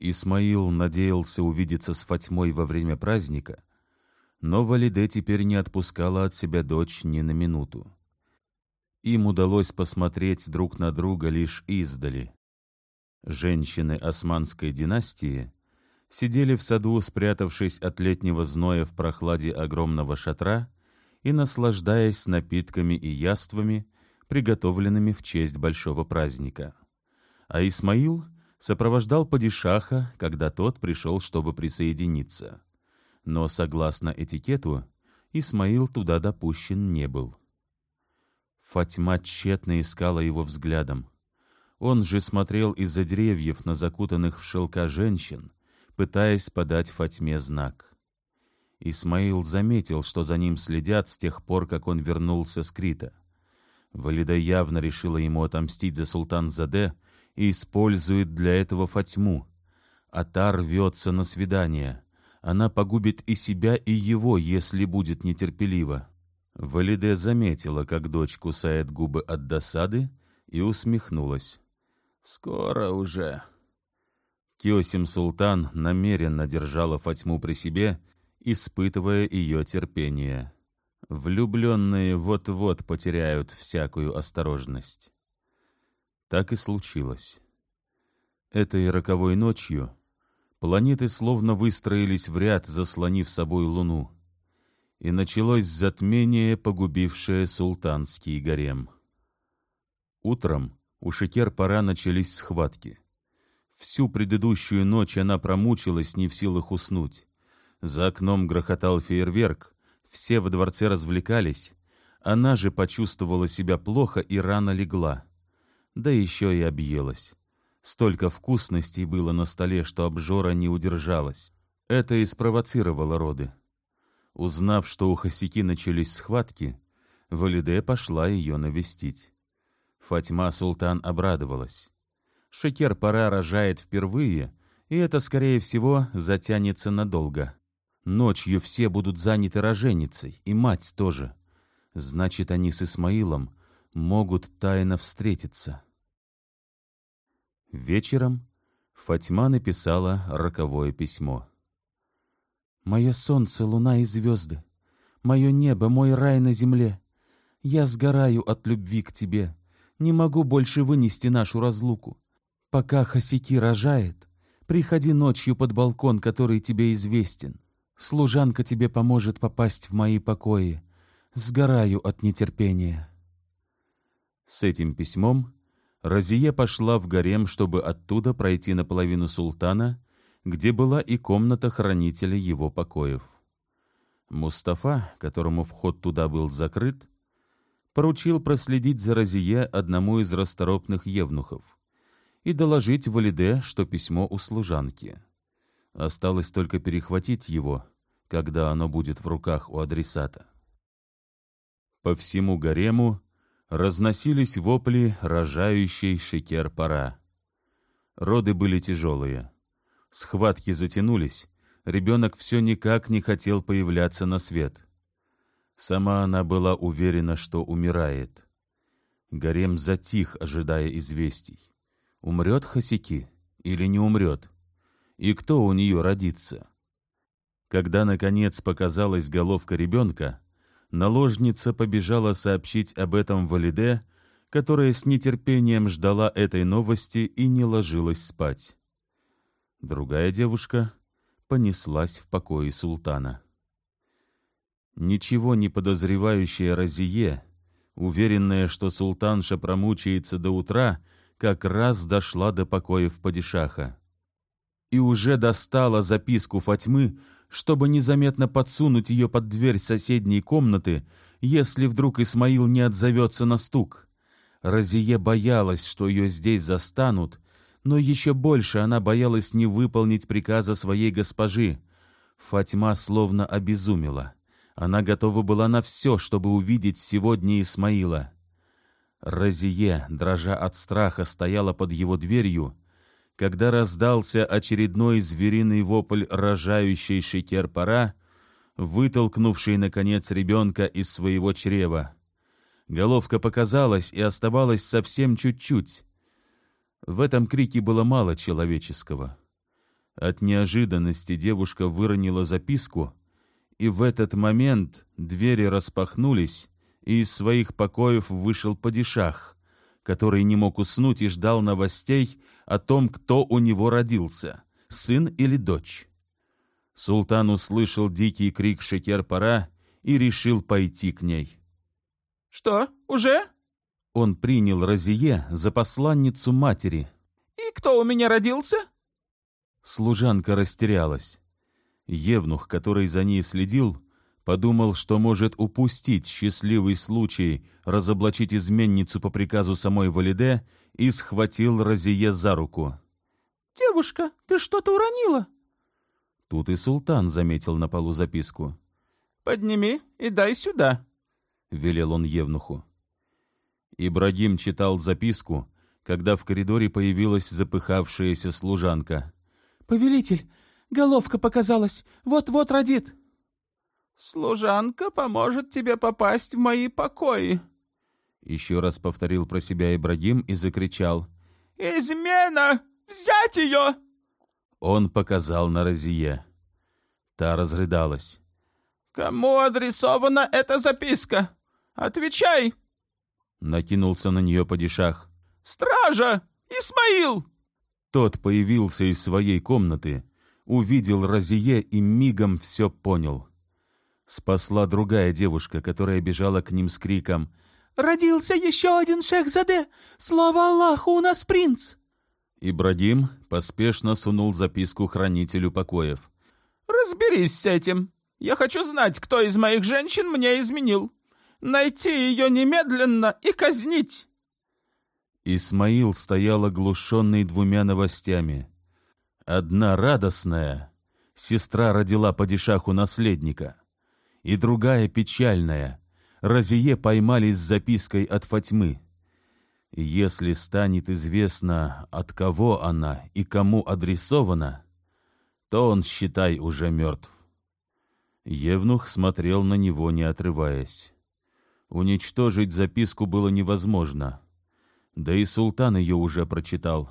Исмаил надеялся увидеться с Фатьмой во время праздника, но Валиде теперь не отпускала от себя дочь ни на минуту. Им удалось посмотреть друг на друга лишь издали. Женщины османской династии сидели в саду, спрятавшись от летнего зноя в прохладе огромного шатра и наслаждаясь напитками и яствами, приготовленными в честь большого праздника. А Исмаил сопровождал падишаха, когда тот пришел, чтобы присоединиться. Но, согласно этикету, Исмаил туда допущен не был. Фатьма тщетно искала его взглядом. Он же смотрел из-за деревьев на закутанных в шелка женщин, пытаясь подать Фатьме знак. Исмаил заметил, что за ним следят с тех пор, как он вернулся с Крита. Валида явно решила ему отомстить за султан Заде и использует для этого Фатьму. А та рвется на свидание. Она погубит и себя, и его, если будет нетерпелива. Валиде заметила, как дочь кусает губы от досады, и усмехнулась. «Скоро уже». Киосим Султан намеренно держала Фатьму при себе, испытывая ее терпение. Влюбленные вот-вот потеряют всякую осторожность. Так и случилось. Этой роковой ночью планеты словно выстроились в ряд, заслонив собой Луну и началось затмение, погубившее султанский гарем. Утром у Шекер-пора начались схватки. Всю предыдущую ночь она промучилась, не в силах уснуть. За окном грохотал фейерверк, все во дворце развлекались. Она же почувствовала себя плохо и рано легла. Да еще и объелась. Столько вкусностей было на столе, что обжора не удержалась. Это и спровоцировало роды. Узнав, что у Хасики начались схватки, Валиде пошла ее навестить. Фатьма Султан обрадовалась. Шекер-пора рожает впервые, и это, скорее всего, затянется надолго. Ночью все будут заняты роженицей, и мать тоже. Значит, они с Исмаилом могут тайно встретиться. Вечером Фатьма написала роковое письмо. Мое солнце, луна и звезды, мое небо, мой рай на земле. Я сгораю от любви к тебе, не могу больше вынести нашу разлуку. Пока Хасики рожает, приходи ночью под балкон, который тебе известен. Служанка тебе поможет попасть в мои покои. Сгораю от нетерпения. С этим письмом Разия пошла в гарем, чтобы оттуда пройти наполовину султана где была и комната хранителя его покоев. Мустафа, которому вход туда был закрыт, поручил проследить за Розие одному из расторопных евнухов и доложить Валиде, что письмо у служанки. Осталось только перехватить его, когда оно будет в руках у адресата. По всему гарему разносились вопли рожающей шекер-пора. Роды были тяжелые. Схватки затянулись, ребенок все никак не хотел появляться на свет. Сама она была уверена, что умирает. Гарем затих, ожидая известий. Умрет Хасики или не умрет? И кто у нее родится? Когда, наконец, показалась головка ребенка, наложница побежала сообщить об этом Валиде, которая с нетерпением ждала этой новости и не ложилась спать. Другая девушка понеслась в покои султана. Ничего не подозревающая Разие, уверенная, что султанша промучается до утра, как раз дошла до покоев падишаха. И уже достала записку Фатьмы, чтобы незаметно подсунуть ее под дверь соседней комнаты, если вдруг Исмаил не отзовется на стук. Разие боялась, что ее здесь застанут, но еще больше она боялась не выполнить приказа своей госпожи. Фатьма словно обезумела. Она готова была на все, чтобы увидеть сегодня Исмаила. Розие, дрожа от страха, стояла под его дверью, когда раздался очередной звериный вопль рожающей шекер-пора, вытолкнувший, наконец, ребенка из своего чрева. Головка показалась и оставалась совсем чуть-чуть. В этом крике было мало человеческого. От неожиданности девушка выронила записку, и в этот момент двери распахнулись, и из своих покоев вышел падишах, который не мог уснуть и ждал новостей о том, кто у него родился, сын или дочь. Султан услышал дикий крик Шекер-пора и решил пойти к ней. «Что, уже?» Он принял Розие за посланницу матери. «И кто у меня родился?» Служанка растерялась. Евнух, который за ней следил, подумал, что может упустить счастливый случай разоблачить изменницу по приказу самой Валиде и схватил Розие за руку. «Девушка, ты что-то уронила?» Тут и султан заметил на полу записку. «Подними и дай сюда», — велел он Евнуху. Ибрагим читал записку, когда в коридоре появилась запыхавшаяся служанка. «Повелитель, головка показалась, вот-вот родит». «Служанка поможет тебе попасть в мои покои», — еще раз повторил про себя Ибрагим и закричал. «Измена! Взять ее!» Он показал на Розие. Та разрыдалась. «Кому адресована эта записка? Отвечай!» Накинулся на нее падишах. «Стража! Исмаил!» Тот появился из своей комнаты, увидел Розие и мигом все понял. Спасла другая девушка, которая бежала к ним с криком «Родился еще один шехзаде! Слава Аллаху, у нас принц!» Ибрагим поспешно сунул записку хранителю покоев. «Разберись с этим. Я хочу знать, кто из моих женщин мне изменил. Найти ее немедленно и казнить!» Исмаил стоял оглушенный двумя новостями. Одна радостная — сестра родила падишаху наследника, и другая печальная — Разие поймали с запиской от Фатьмы. Если станет известно, от кого она и кому адресована, то он, считай, уже мертв. Евнух смотрел на него, не отрываясь. Уничтожить записку было невозможно. Да и султан ее уже прочитал.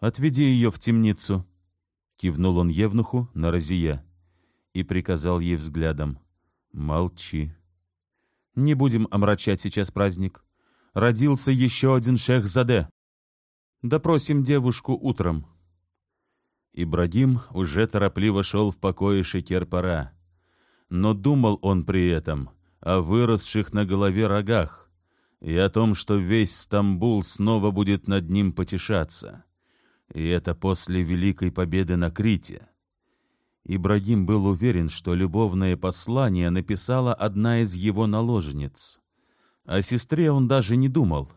«Отведи ее в темницу», — кивнул он Евнуху на Розия и приказал ей взглядом. «Молчи. Не будем омрачать сейчас праздник. Родился еще один шех Заде. Допросим девушку утром». Ибрагим уже торопливо шел в покое Шекер-Пара. Но думал он при этом о выросших на голове рогах и о том, что весь Стамбул снова будет над ним потешаться. И это после Великой Победы на Крите. Ибрагим был уверен, что любовное послание написала одна из его наложниц. О сестре он даже не думал.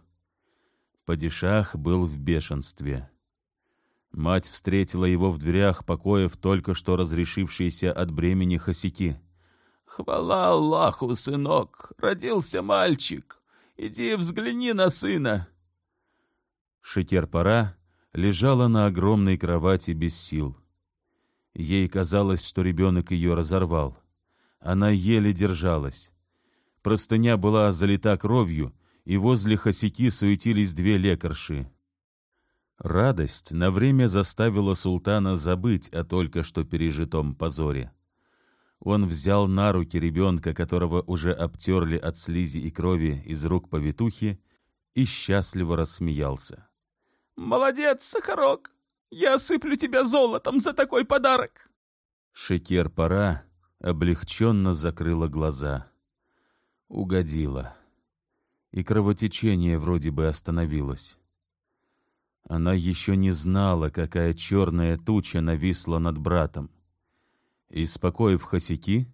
Падишах был в бешенстве. Мать встретила его в дверях покоев только что разрешившейся от бремени хосяки. «Хвала Аллаху, сынок! Родился мальчик! Иди взгляни на сына!» Шекер-пора лежала на огромной кровати без сил. Ей казалось, что ребенок ее разорвал. Она еле держалась. Простыня была залита кровью, и возле хосяки суетились две лекарши. Радость на время заставила султана забыть о только что пережитом позоре. Он взял на руки ребенка, которого уже обтерли от слизи и крови из рук повитухи, и счастливо рассмеялся. «Молодец, Сахарок! Я осыплю тебя золотом за такой подарок!» Шекер-пора облегченно закрыла глаза. Угодила. И кровотечение вроде бы остановилось. Она еще не знала, какая черная туча нависла над братом. Из покоев Хосяки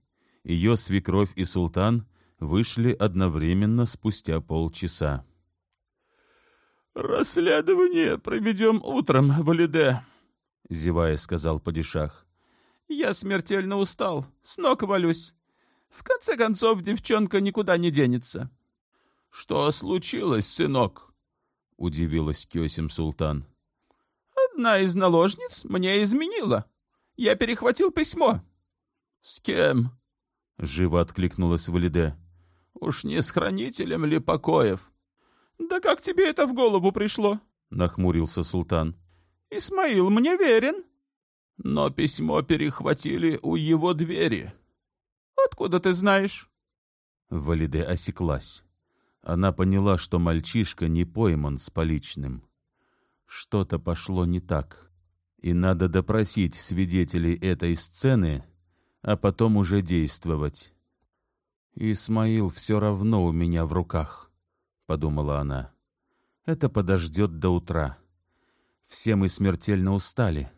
ее свекровь и султан вышли одновременно спустя полчаса. «Расследование проведем утром, Валиде», — зевая сказал падишах. «Я смертельно устал, с ног валюсь. В конце концов, девчонка никуда не денется». «Что случилось, сынок?» — удивилась Кёсим Султан. «Одна из наложниц мне изменила. Я перехватил письмо». «С кем?» — живо откликнулась Валиде. «Уж не с хранителем ли покоев?» «Да как тебе это в голову пришло?» — нахмурился султан. «Исмаил мне верен». но письмо перехватили у его двери. Откуда ты знаешь? Валиде осеклась. Она поняла, что мальчишка не пойман с поличным. Что-то пошло не так, и надо допросить свидетелей этой сцены, а потом уже действовать. «Исмаил все равно у меня в руках», — подумала она. «Это подождет до утра. Все мы смертельно устали.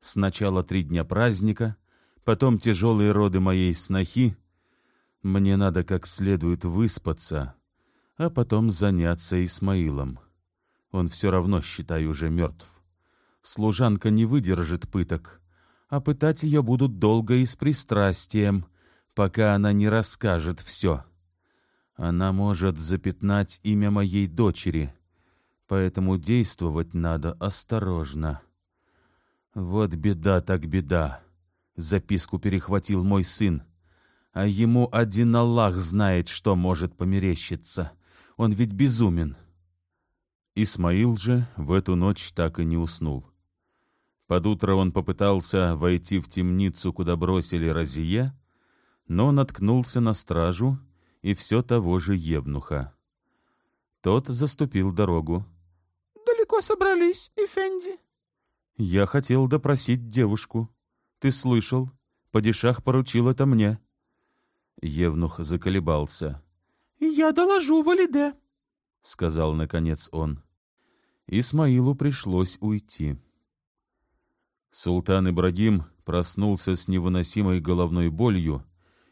Сначала три дня праздника, потом тяжелые роды моей снохи. Мне надо как следует выспаться, а потом заняться Исмаилом. Он все равно, считай, уже мертв. Служанка не выдержит пыток, а пытать ее будут долго и с пристрастием, пока она не расскажет все. Она может запятнать имя моей дочери, поэтому действовать надо осторожно. Вот беда так беда. Записку перехватил мой сын, а ему один Аллах знает, что может померещиться. Он ведь безумен. Исмаил же в эту ночь так и не уснул. Под утро он попытался войти в темницу, куда бросили Разие, но наткнулся на стражу и все того же Евнуха. Тот заступил дорогу. «Далеко собрались, Эфенди?» «Я хотел допросить девушку. Ты слышал? Падишах поручил это мне». Евнух заколебался. «Я доложу Валиде», — сказал наконец он. Исмаилу пришлось уйти. Султан Ибрагим проснулся с невыносимой головной болью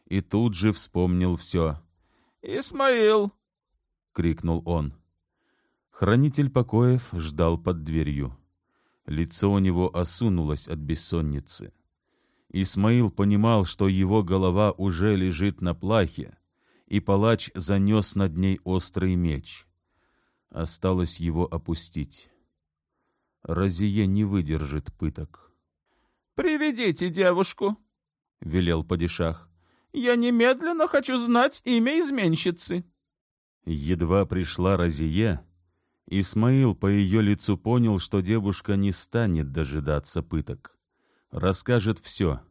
и тут же вспомнил все. «Исмаил!» — крикнул он. Хранитель покоев ждал под дверью. Лицо у него осунулось от бессонницы. Исмаил понимал, что его голова уже лежит на плахе, и палач занес над ней острый меч. Осталось его опустить. Разие не выдержит пыток. «Приведите девушку», — велел падишах. «Я немедленно хочу знать имя изменщицы». Едва пришла Разие, Исмаил по ее лицу понял, что девушка не станет дожидаться пыток. Расскажет все.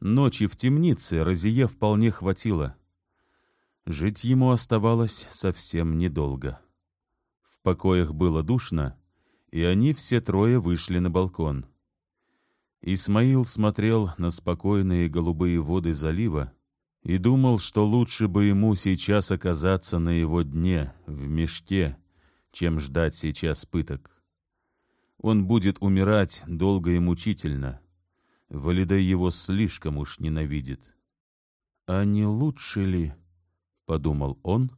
Ночи в темнице Розие вполне хватило. Жить ему оставалось совсем недолго. В покоях было душно, и они все трое вышли на балкон. Исмаил смотрел на спокойные голубые воды залива и думал, что лучше бы ему сейчас оказаться на его дне, в мешке, чем ждать сейчас пыток. Он будет умирать долго и мучительно. Валида его слишком уж ненавидит. «А не лучше ли?» — подумал он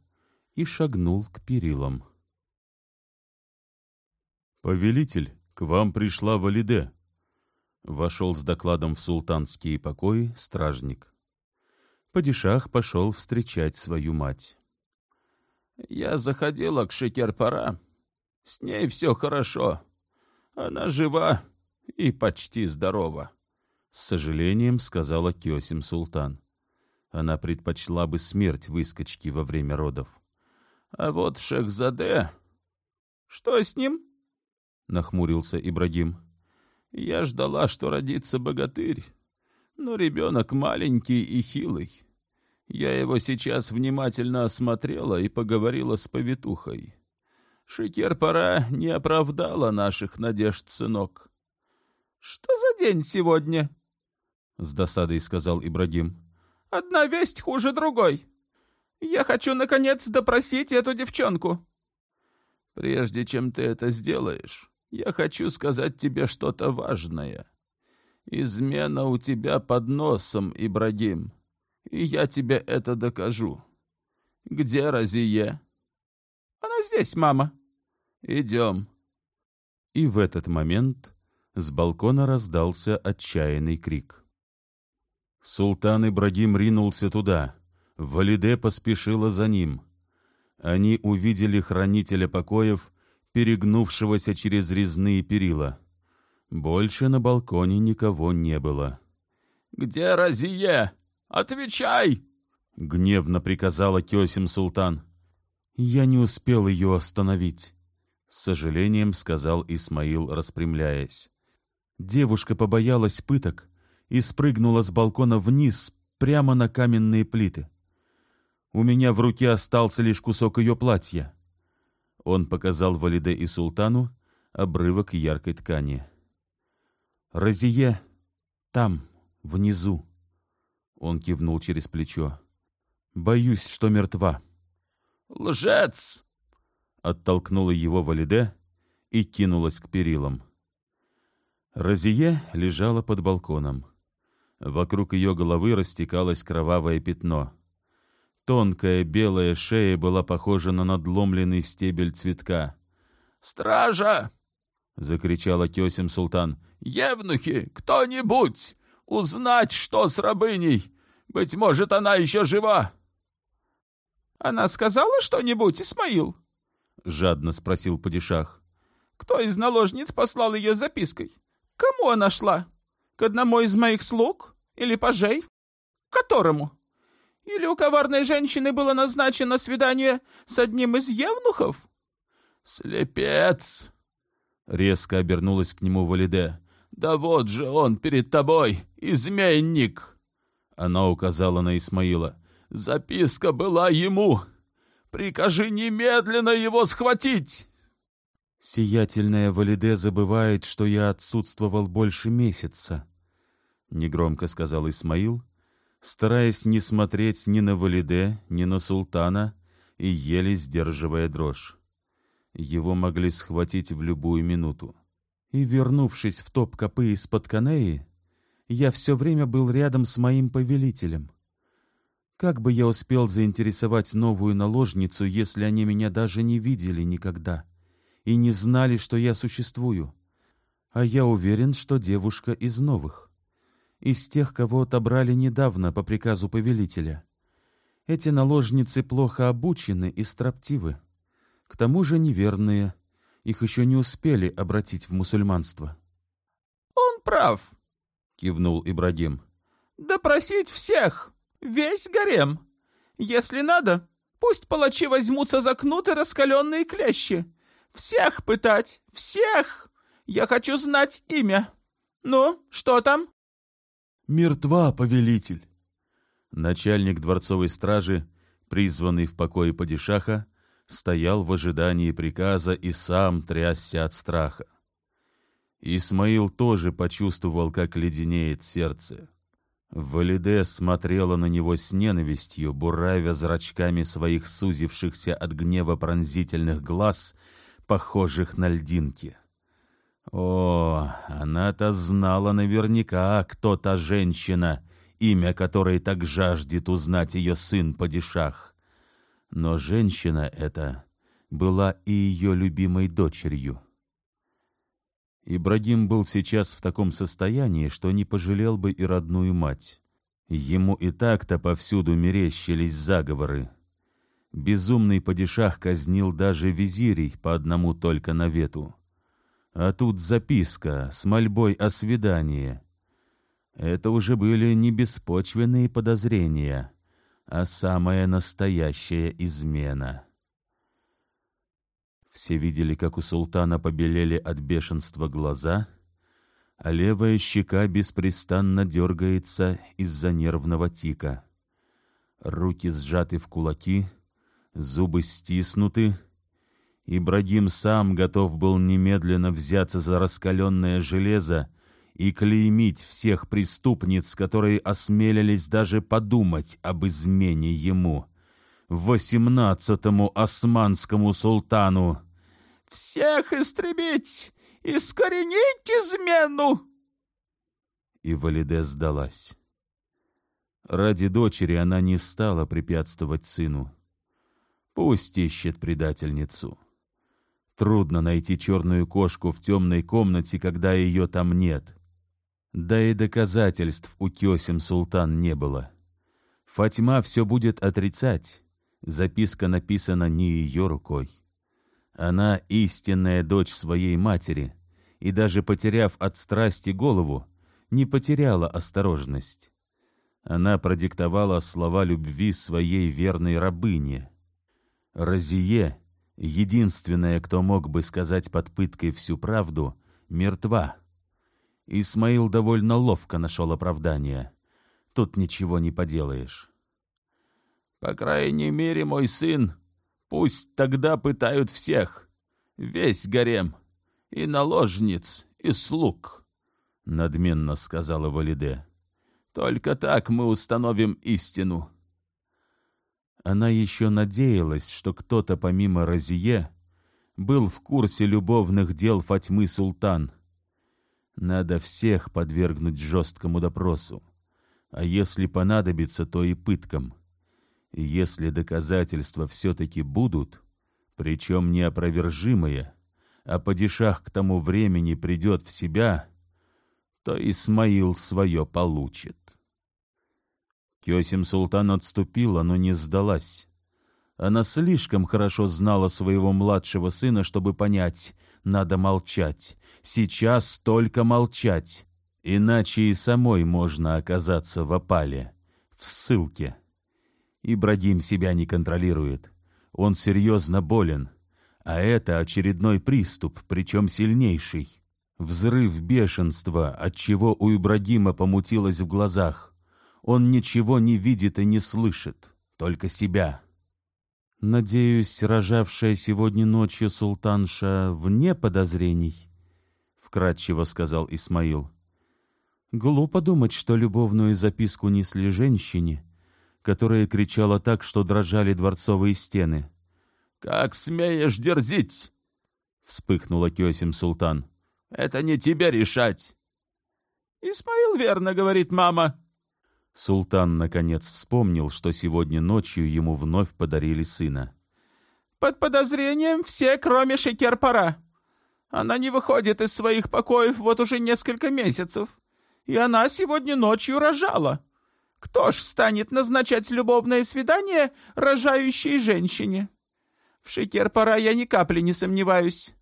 и шагнул к перилам. «Повелитель, к вам пришла Валиде!» Вошел с докладом в султанские покои стражник. Падишах пошел встречать свою мать. Я заходила к Шекерпара. С ней все хорошо. Она жива и почти здорова. С сожалением сказала Кёсим Султан. Она предпочла бы смерть выскочки во время родов. А вот Шехзаде... Что с ним? Нахмурился Ибрагим. Я ждала, что родится богатырь, но ребенок маленький и хилый. Я его сейчас внимательно осмотрела и поговорила с повитухой. Шикер-пора не оправдала наших надежд, сынок. — Что за день сегодня? — с досадой сказал Ибрагим. — Одна весть хуже другой. Я хочу, наконец, допросить эту девчонку. — Прежде чем ты это сделаешь, я хочу сказать тебе что-то важное. Измена у тебя под носом, Ибрагим и я тебе это докажу. Где Розие? Она здесь, мама. Идем. И в этот момент с балкона раздался отчаянный крик. Султан Ибрагим ринулся туда. Валиде поспешила за ним. Они увидели хранителя покоев, перегнувшегося через резные перила. Больше на балконе никого не было. «Где Розие?» Отвечай!» — гневно приказала Кёсим Султан. «Я не успел ее остановить», — с сожалением сказал Исмаил, распрямляясь. Девушка побоялась пыток и спрыгнула с балкона вниз, прямо на каменные плиты. У меня в руке остался лишь кусок ее платья. Он показал Валиде и Султану обрывок яркой ткани. «Розие, там, внизу», — он кивнул через плечо. «Боюсь, что мертва». «Лжец!» — оттолкнула его Валиде и кинулась к перилам. Розие лежала под балконом. Вокруг ее головы растекалось кровавое пятно. Тонкая белая шея была похожа на надломленный стебель цветка. «Стража!» — закричала Кесим Султан. «Евнухи, кто-нибудь! Узнать, что с рабыней! Быть может, она еще жива!» «Она сказала что-нибудь, Исмаил?» — жадно спросил падишах. «Кто из наложниц послал ее с запиской? Кому она шла? К одному из моих слуг? Или пажей? К которому? Или у коварной женщины было назначено свидание с одним из евнухов? Слепец! Резко обернулась к нему Валиде. Да вот же он перед тобой, изменник! Она указала на Исмаила. Записка была ему. Прикажи немедленно его схватить. «Сиятельная Валиде забывает, что я отсутствовал больше месяца», — негромко сказал Исмаил, стараясь не смотреть ни на Валиде, ни на султана и еле сдерживая дрожь. Его могли схватить в любую минуту. И, вернувшись в топ-копы из-под Канеи, я все время был рядом с моим повелителем. Как бы я успел заинтересовать новую наложницу, если они меня даже не видели никогда?» и не знали, что я существую. А я уверен, что девушка из новых. Из тех, кого отобрали недавно по приказу повелителя. Эти наложницы плохо обучены и строптивы. К тому же неверные. Их еще не успели обратить в мусульманство. — Он прав, — кивнул Ибрагим. — Допросить всех, весь гарем. Если надо, пусть палачи возьмутся за кнут и раскаленные клещи всех пытать! Всех! Я хочу знать имя! Ну, что там?» «Мертва, повелитель!» Начальник дворцовой стражи, призванный в покое падишаха, стоял в ожидании приказа и сам трясся от страха. Исмаил тоже почувствовал, как леденеет сердце. Валиде смотрела на него с ненавистью, буравя зрачками своих сузившихся от гнева пронзительных глаз — похожих на льдинки. О, она-то знала наверняка, кто та женщина, имя которой так жаждет узнать ее сын Падишах. Но женщина эта была и ее любимой дочерью. Ибрагим был сейчас в таком состоянии, что не пожалел бы и родную мать. Ему и так-то повсюду мерещились заговоры. Безумный падишах казнил даже визирей по одному только навету. А тут записка с мольбой о свидании. Это уже были не беспочвенные подозрения, а самая настоящая измена. Все видели, как у султана побелели от бешенства глаза, а левая щека беспрестанно дергается из-за нервного тика. Руки сжаты в кулаки — Зубы стиснуты. Ибрагим сам готов был немедленно взяться за раскаленное железо и клеймить всех преступниц, которые осмелились даже подумать об измене ему, восемнадцатому османскому султану. «Всех истребить! Искоренить измену!» И Валиде сдалась. Ради дочери она не стала препятствовать сыну. Пусть ищет предательницу. Трудно найти черную кошку в темной комнате, когда ее там нет. Да и доказательств у Кесим Султан не было. Фатьма все будет отрицать. Записка написана не ее рукой. Она истинная дочь своей матери, и даже потеряв от страсти голову, не потеряла осторожность. Она продиктовала слова любви своей верной рабыне — Розие, единственная, кто мог бы сказать под пыткой всю правду, мертва. Исмаил довольно ловко нашел оправдание. Тут ничего не поделаешь. По крайней мере, мой сын, пусть тогда пытают всех, весь гарем, и наложниц, и слуг, — надменно сказала Валиде. Только так мы установим истину. Она еще надеялась, что кто-то помимо Розие был в курсе любовных дел Фатьмы Султан. Надо всех подвергнуть жесткому допросу, а если понадобится, то и пыткам. И если доказательства все-таки будут, причем неопровержимые, а падишах к тому времени придет в себя, то Исмаил свое получит. Кесим Султан отступила, но не сдалась. Она слишком хорошо знала своего младшего сына, чтобы понять, надо молчать. Сейчас только молчать, иначе и самой можно оказаться в опале, в ссылке. Ибрагим себя не контролирует. Он серьезно болен. А это очередной приступ, причем сильнейший. Взрыв бешенства, от чего у Ибрагима помутилось в глазах. Он ничего не видит и не слышит, только себя. «Надеюсь, рожавшая сегодня ночью султанша вне подозрений», — вкратчиво сказал Исмаил. «Глупо думать, что любовную записку несли женщине, которая кричала так, что дрожали дворцовые стены. «Как смеешь дерзить!» — вспыхнула Кёсим Султан. «Это не тебе решать!» «Исмаил верно говорит, мама!» Султан, наконец, вспомнил, что сегодня ночью ему вновь подарили сына. «Под подозрением все, кроме Шекер-Пара. Она не выходит из своих покоев вот уже несколько месяцев, и она сегодня ночью рожала. Кто ж станет назначать любовное свидание рожающей женщине? В Шикер-пора я ни капли не сомневаюсь.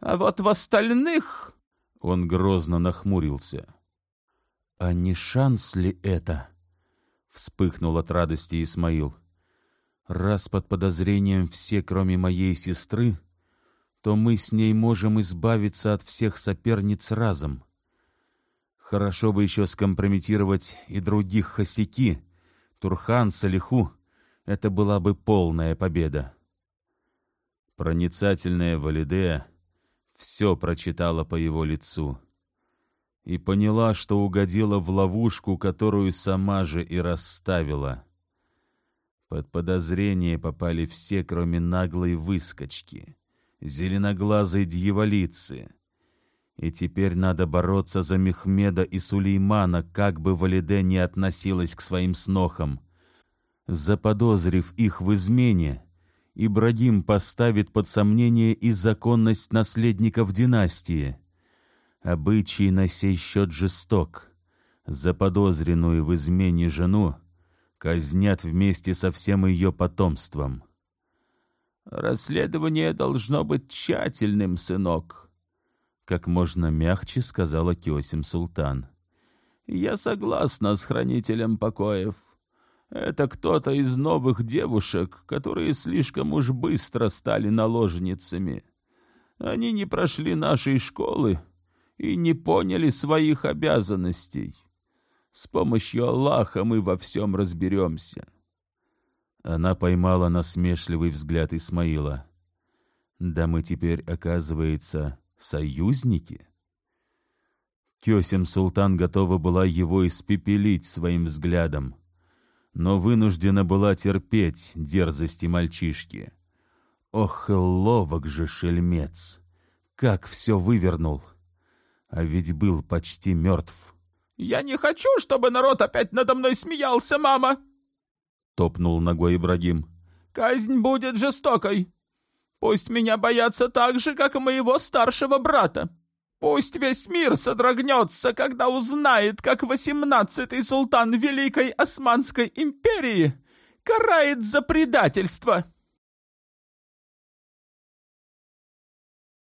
А вот в остальных...» Он грозно нахмурился. «А не шанс ли это?» — вспыхнул от радости Исмаил. «Раз под подозрением все, кроме моей сестры, то мы с ней можем избавиться от всех соперниц разом. Хорошо бы еще скомпрометировать и других хосяки, Турхан, Салиху. Это была бы полная победа. Проницательная Валидея все прочитала по его лицу и поняла, что угодила в ловушку, которую сама же и расставила. Под подозрение попали все, кроме наглой выскочки, зеленоглазой дьяволицы — и теперь надо бороться за Мехмеда и Сулеймана, как бы Валиде не относилась к своим снохам. Заподозрив их в измене, Ибрагим поставит под сомнение и законность наследников династии. Обычай на сей счет жесток. Заподозренную в измене жену казнят вместе со всем ее потомством. «Расследование должно быть тщательным, сынок», как можно мягче сказала Киосим Султан. «Я согласна с хранителем покоев. Это кто-то из новых девушек, которые слишком уж быстро стали наложницами. Они не прошли нашей школы и не поняли своих обязанностей. С помощью Аллаха мы во всем разберемся». Она поймала насмешливый взгляд Исмаила. «Да мы теперь, оказывается, союзники? Кесим Султан готова была его испепелить своим взглядом, но вынуждена была терпеть дерзости мальчишки. Ох, ловок же шельмец! Как все вывернул! А ведь был почти мертв. «Я не хочу, чтобы народ опять надо мной смеялся, мама!» Топнул ногой Ибрагим. «Казнь будет жестокой!» Пусть меня боятся так же, как и моего старшего брата. Пусть весь мир содрогнется, когда узнает, как восемнадцатый султан Великой Османской империи карает за предательство.